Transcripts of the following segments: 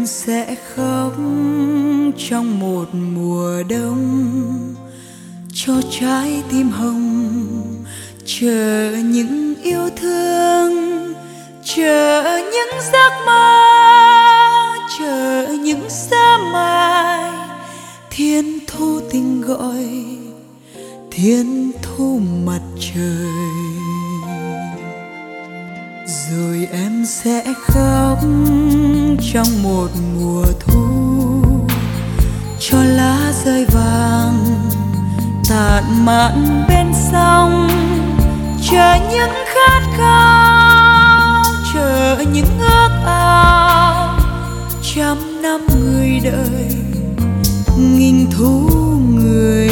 em sẽ khóc trong một mùa đông. Cho trái tim hồng, chờ những yêu thương, chờ những giấc mơ, chờ những sớm mai. Thiên thu tình gọi, thiên thu mặt trời rồi em sẽ khóc trong một mùa thu. Cho lá rơi vàng, tàn mạn bên sông. Chờ những khát khao, chờ những ước ao. Trăm năm người đợi nghìn thu người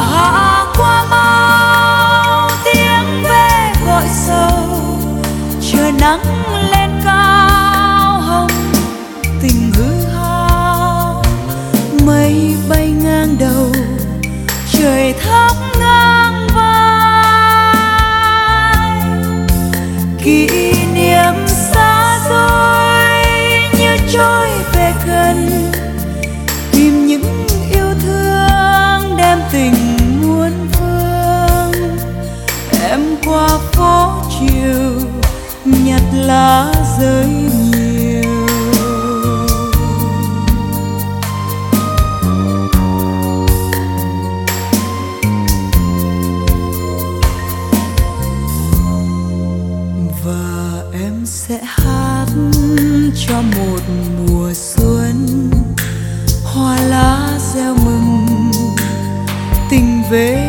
hạ qua mau tiếng ve gọi sâu, chờ nắng lên cao hồng tình hư hao mây bay ngang đầu trời thắp lá rơi nhiều. Và em sẽ hát cho một mùa xuân. Hoa lá reo mừng, tình về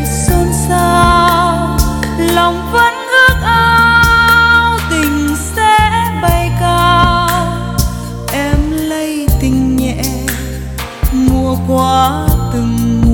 hoa từng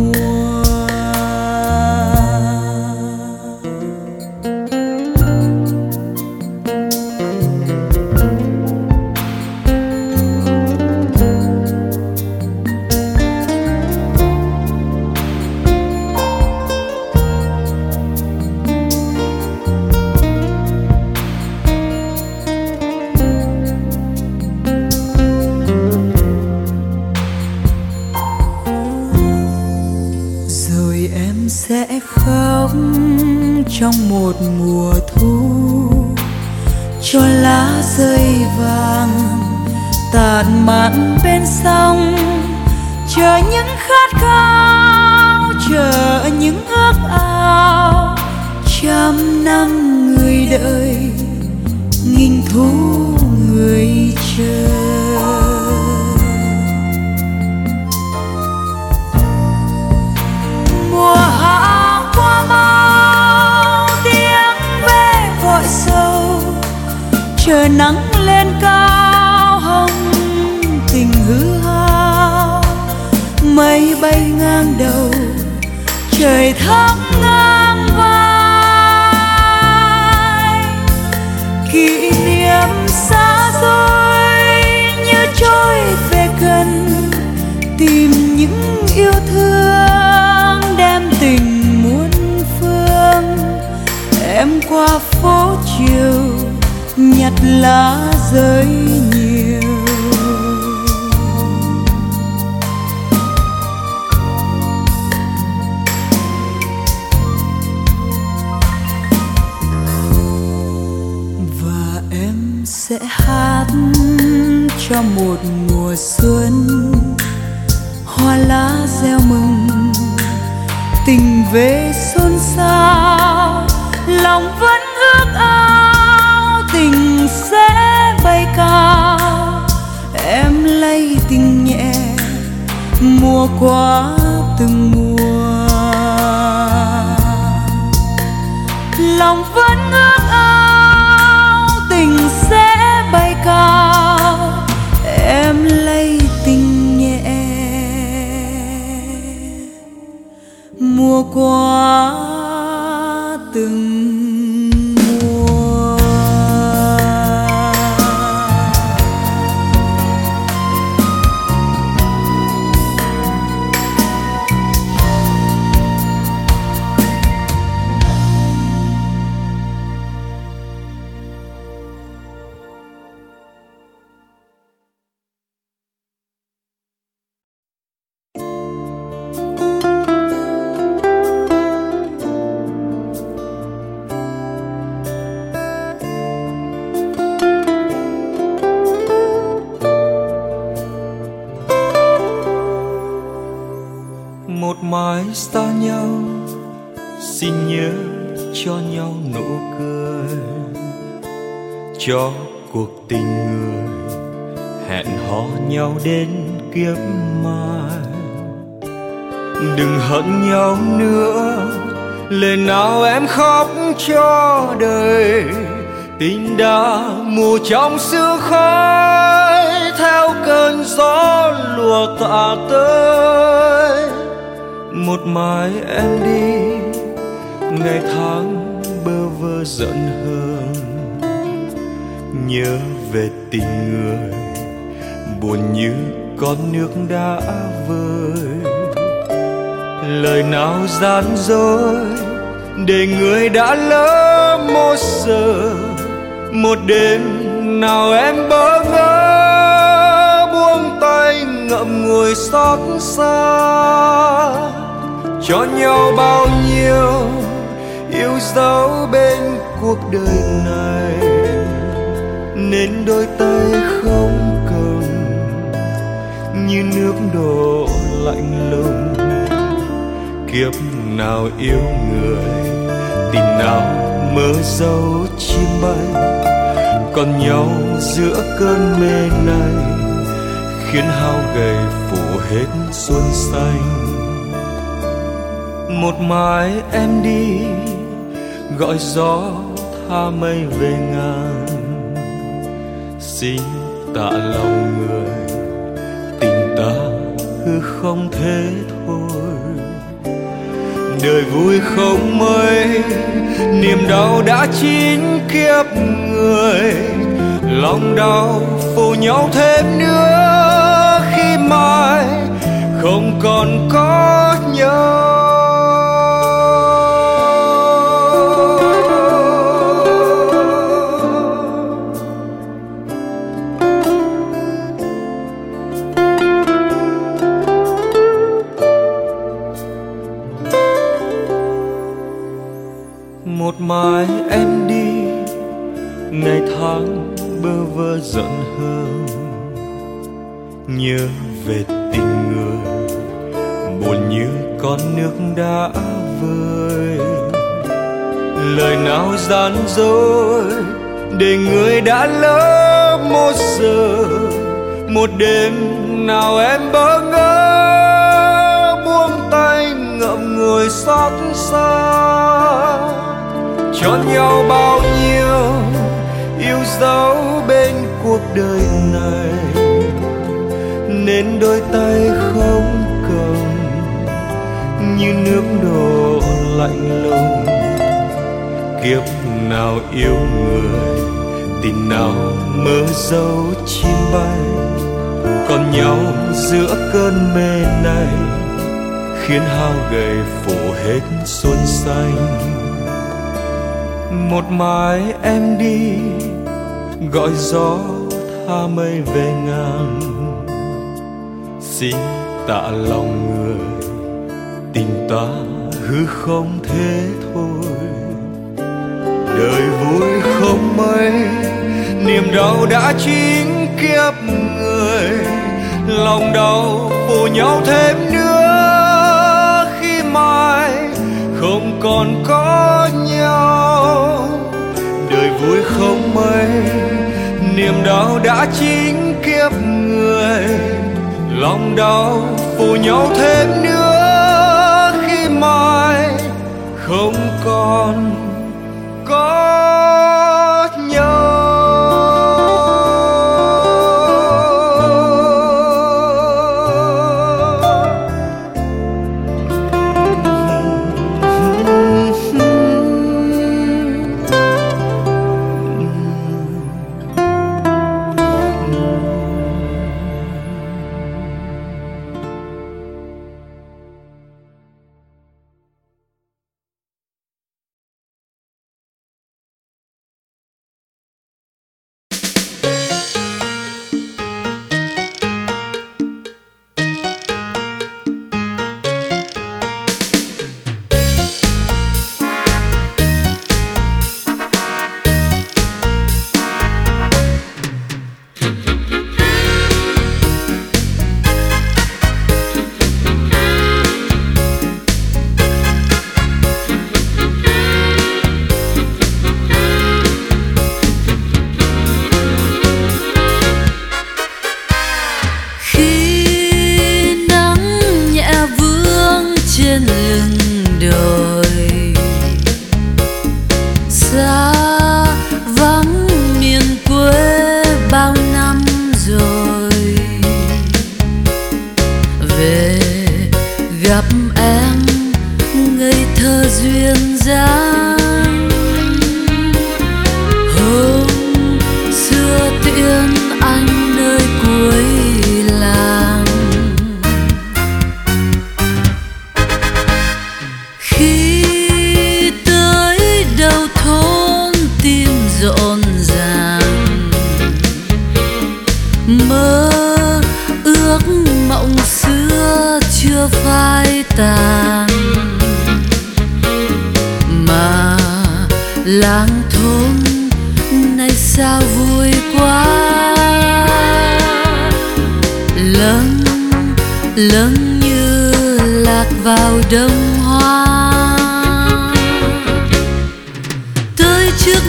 hát cho một mùa xuân. Hoa lá reo mừng, tình về xôn xao. Lòng vẫn ước ao, tình sẽ bay cao. Em lấy tình nhẹ, mùa qua từng mùa. Lòng vẫn ước mùa qua từng xin nhớ cho nhau nụ cười, cho cuộc tình người hẹn hò nhau đến kiếp mai. Đừng hận nhau nữa, lời nào em khóc cho đời, tình đã mù trong sương khói theo cơn gió lùa tạ tới một mai em đi ngày tháng bơ vơ giận hờn, nhớ về tình người, buồn như con nước đã vơi. Lời nào gian dối để người đã lỡ một giờ một đêm nào em bơ vơ buông tay ngậm ngùi xót xa. Cho nhau bao nhiêu yêu dấu bên cuộc đời này, nên đôi tay không cầm, như nước đổ lạnh lùng. Kiếp nào yêu người tình nào mơ dấu chim bay. Còn nhau giữa cơn mê này, khiến hao gầy phủ hết xuân xanh. Một mai em đi gọi gió tha mây về ngàn. Xin tạ lòng người, tình ta hư không thế thôi. Đời vui không mấy, niềm đau đã chín kiếp người. Lòng đau phủ nhau thêm nữa khi mai không còn có nhau. Một mai em đi, ngày tháng bơ vơ giận hơn nhớ về tình người, buồn như con nước đã vơi. Lời nào gian dối để người đã lỡ một giờ, một đêm nào em bỡ ngỡ, buông tay ngậm ngùi xót xa cho nhau bao nhiêu, yêu dấu bên cuộc đời này. Nên đôi tay không cầm, như nước đổ lạnh lùng. Kiếp nào yêu người, tình nào mơ dấu chim bay. Còn nhau giữa cơn mê này, khiến hao gầy phủ hết xuân xanh một mai em đi, gọi gió tha mây về ngàn. Xin tạ lòng người, tình ta hư không thế thôi. Đời vui không mấy, niềm đau đã chín kiếp người. Lòng đau phủ nhau thêm nữa, khi mai không còn có nhau vui không mấy. Niềm đau đã chín kiếp người. Lòng đau phủ nhau thêm nữa khi mai không còn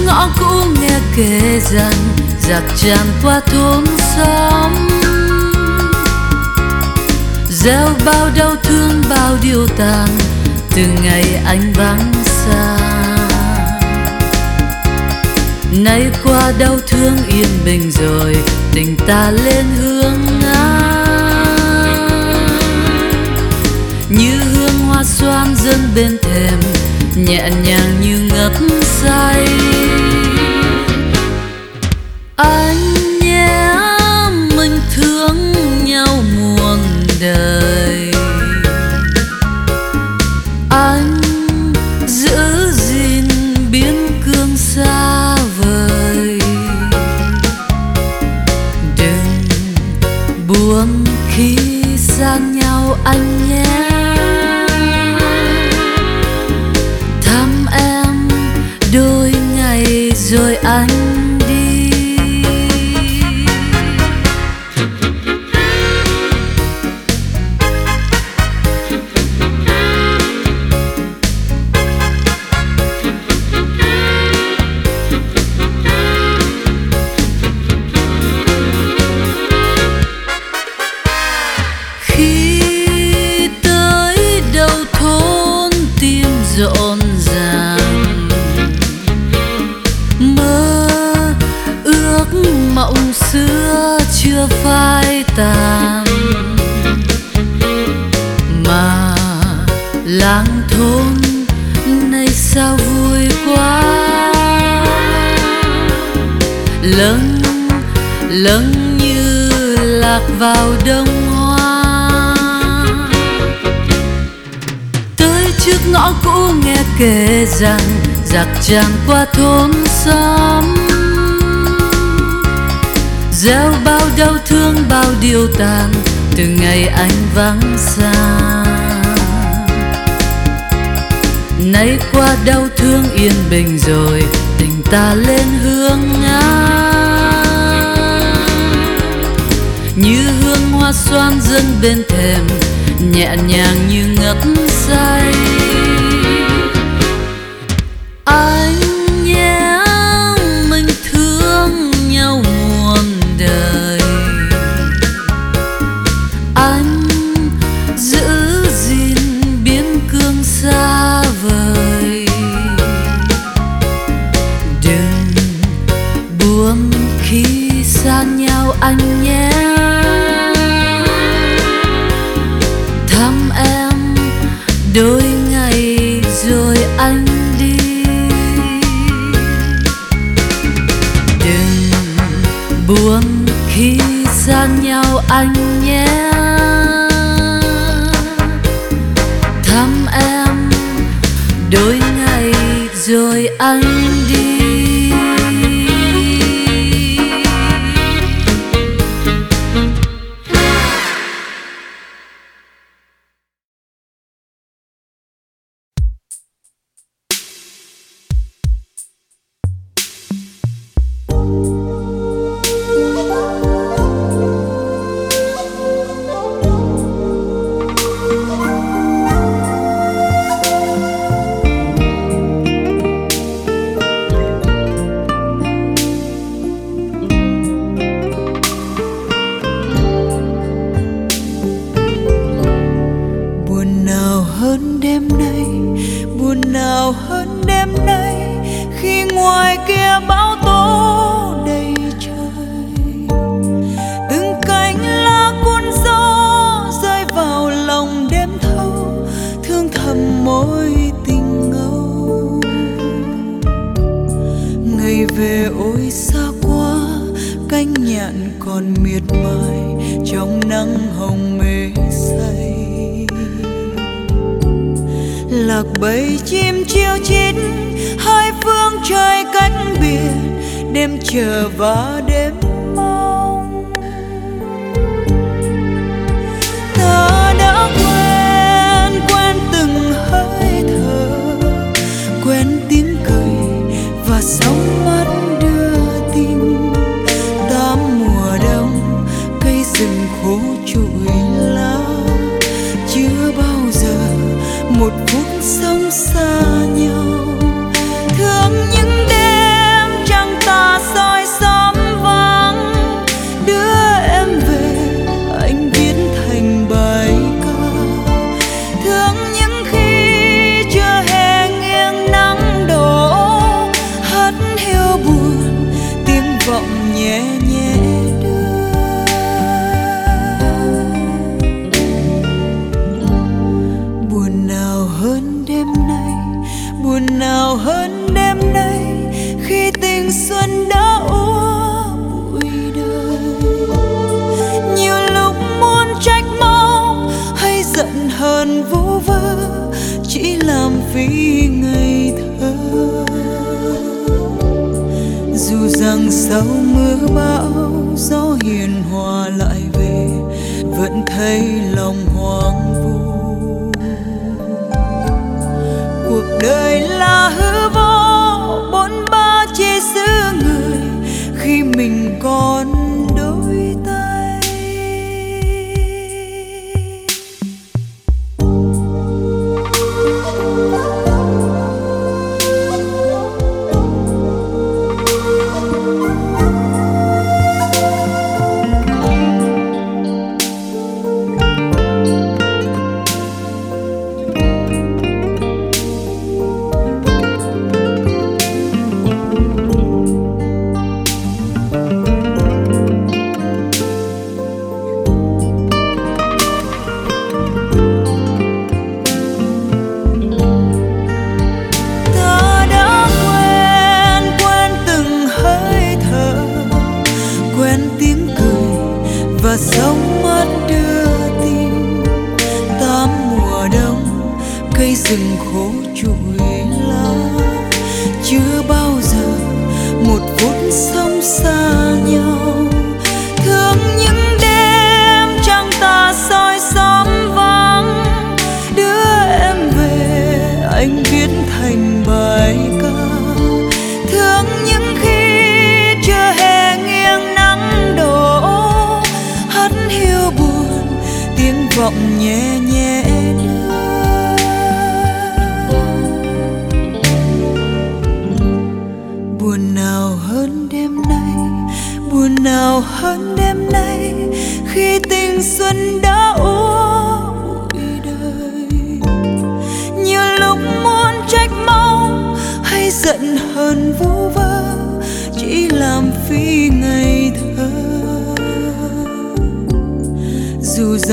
ngõ cũ nghe kể rằng giặc tràn qua thôn xóm. Gieo bao đau thương, bao điều tàn từ ngày anh vắng xa. Nay qua đau thương yên bình rồi, tình ta lên hướng ngang. Như hương hoa xoan dâng bên thềm, nhẹ nhàng như ngất say anh nhé, mình thương nhau muôn đời. Anh giữ gìn biên cương xa vời. Đừng buồn khi xa nhau anh rồi anh ngõ cũ nghe kể rằng giặc tràn qua thôn xóm. Gieo bao đau thương, bao điều tàn từ ngày anh vắng xa nay qua đau thương yên bình rồi, tình ta lên hướng ngang. Như hương hoa xoan dâng bên thềm, nhẹ nhàng như ngất say. Rồi bầy chim chiêu chít hai phương trời cách biệt đêm chờ và đêm sau mưa bão, gió hiền hòa lại về, vẫn thấy lòng hoang vu. Cuộc đời là hư vô, bốn ba chia xứ người, khi mình còn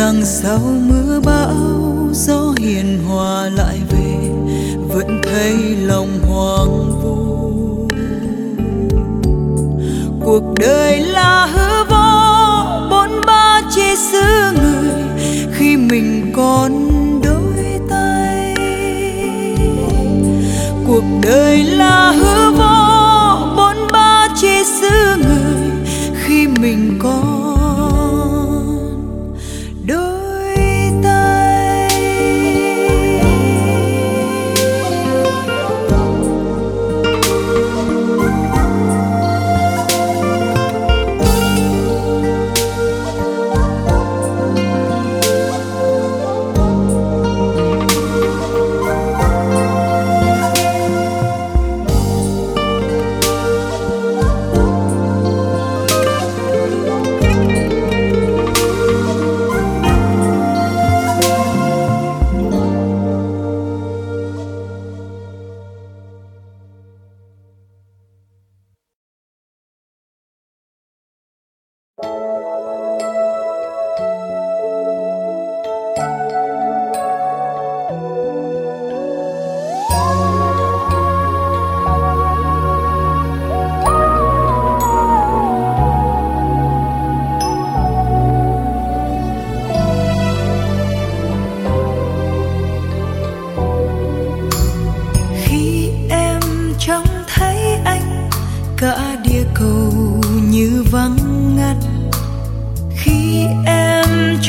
rằng sau mưa bão, gió hiền hòa lại về, vẫn thấy lòng hoang vu. Cuộc đời là hư vô, bốn ba chia xứ người, khi mình còn đôi tay. Cuộc đời là hư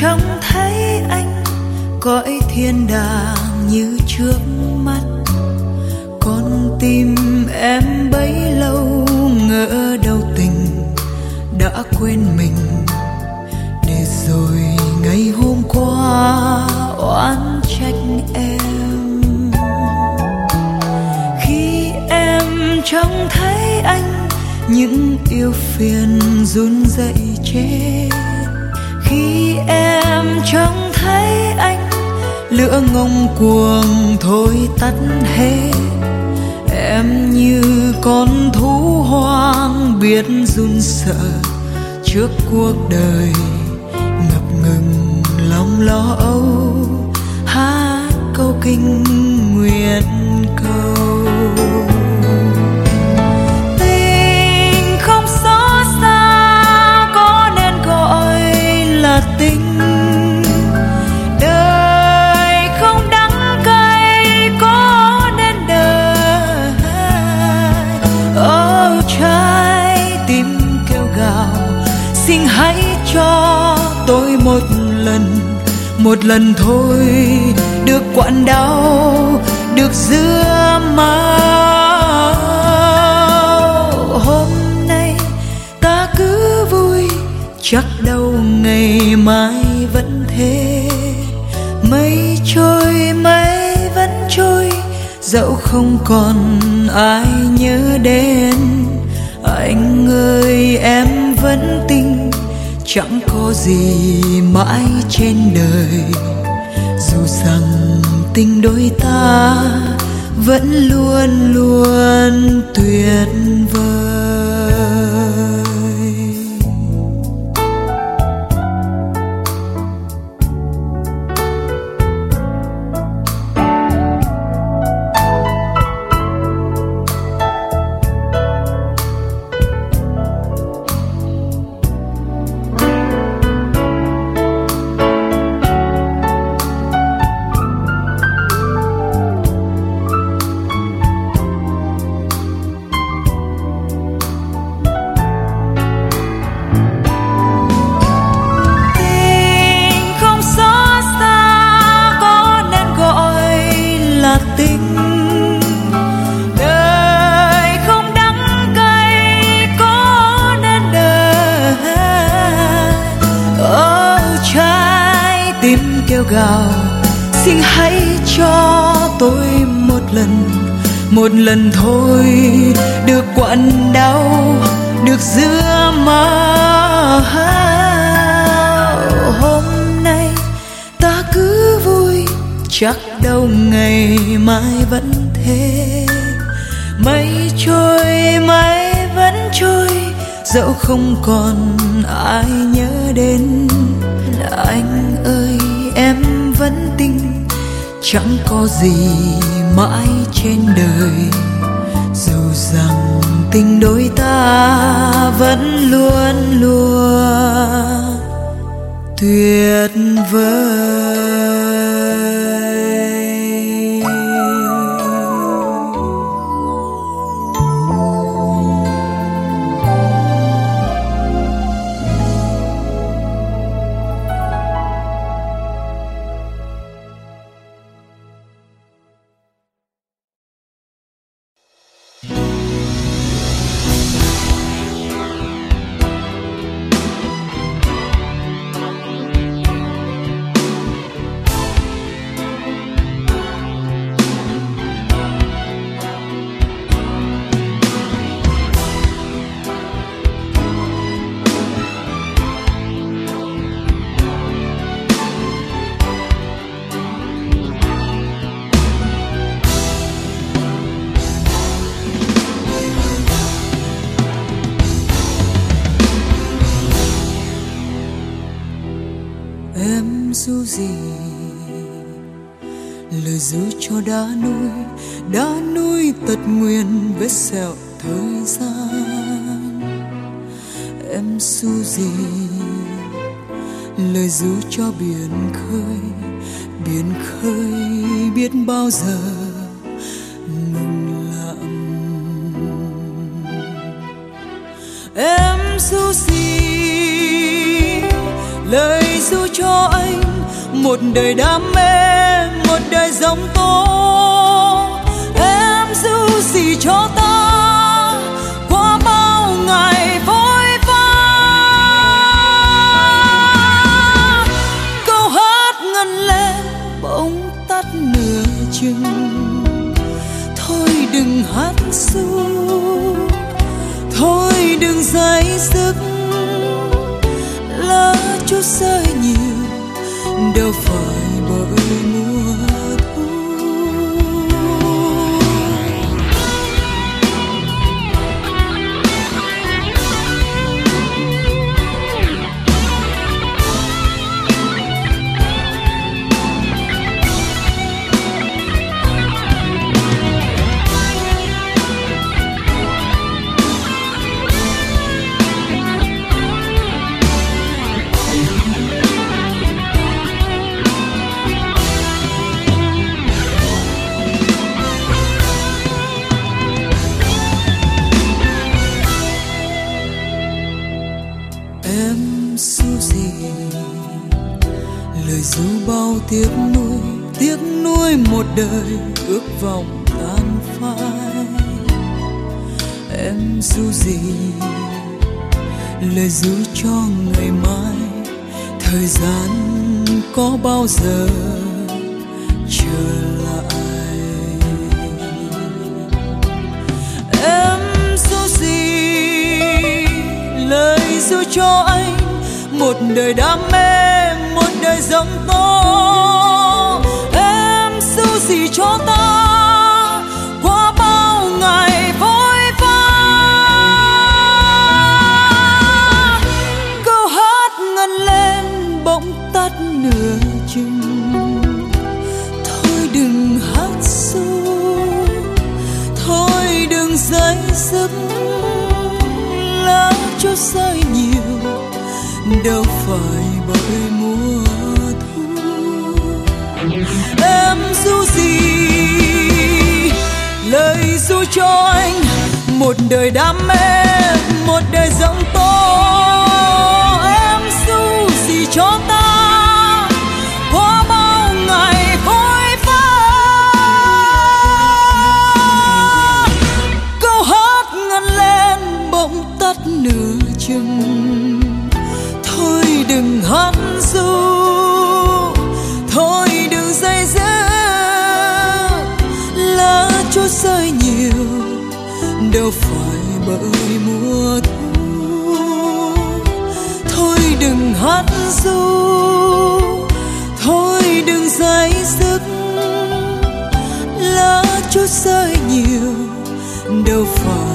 trông thấy anh cõi thiên đàng như trước mắt. Con tim em bấy lâu ngỡ đau tình đã quên mình. Để rồi ngày hôm qua oán trách em. Khi em trông thấy anh, những yêu phiền run rẩy chết khi em trông thấy anh. Lửa ngông cuồng thôi tắt hết. Em như con thú hoang biết run sợ trước cuộc đời ngập ngừng lòng lo âu. Hát câu kinh nguyện một lần thôi, được quặn đau, được giữa máu hôm nay ta cứ vui, chắc đâu ngày mai vẫn thế. Mây trôi, mây vẫn trôi, dẫu không còn ai nhớ đến. Anh ơi, em vẫn gì mãi trên đời. Dù rằng tình đôi ta vẫn luôn luôn tuyệt tôi một lần một lần thôi. Được quặn đau, được giữa máu hôm nay ta cứ vui, chắc đâu ngày mai vẫn thế. Mây trôi mây vẫn trôi, dẫu không còn ai nhớ đến. Anh ơi chẳng có gì mãi trên đời. Dù rằng tình đôi ta vẫn luôn luôn tuyệt vời. Gì? Lời ru cho đã nuôi đã nuôi tật nguyền vết sẹo thời gian. Em su gì? Lời ru cho biển khơi biển khơi biết bao giờ ngừng lặng em su gì? Một đời đam mê một đời giống tôi. Đời ước vọng tan phai. Em su gì, lời ru cho ngày mai, thời gian có bao giờ trở lại. Em ru gì, lời ru cho anh, một đời đam mê, một đời giống to su cho anh một đời đam mê, một đời rộng tố em su gì cho ta, có bao ngày vội vã. Câu hát ngân lên bỗng tắt nửa chừng. Thôi đừng hát ru hát thôi đừng dây dứt lá chút rơi nhiều đâu phải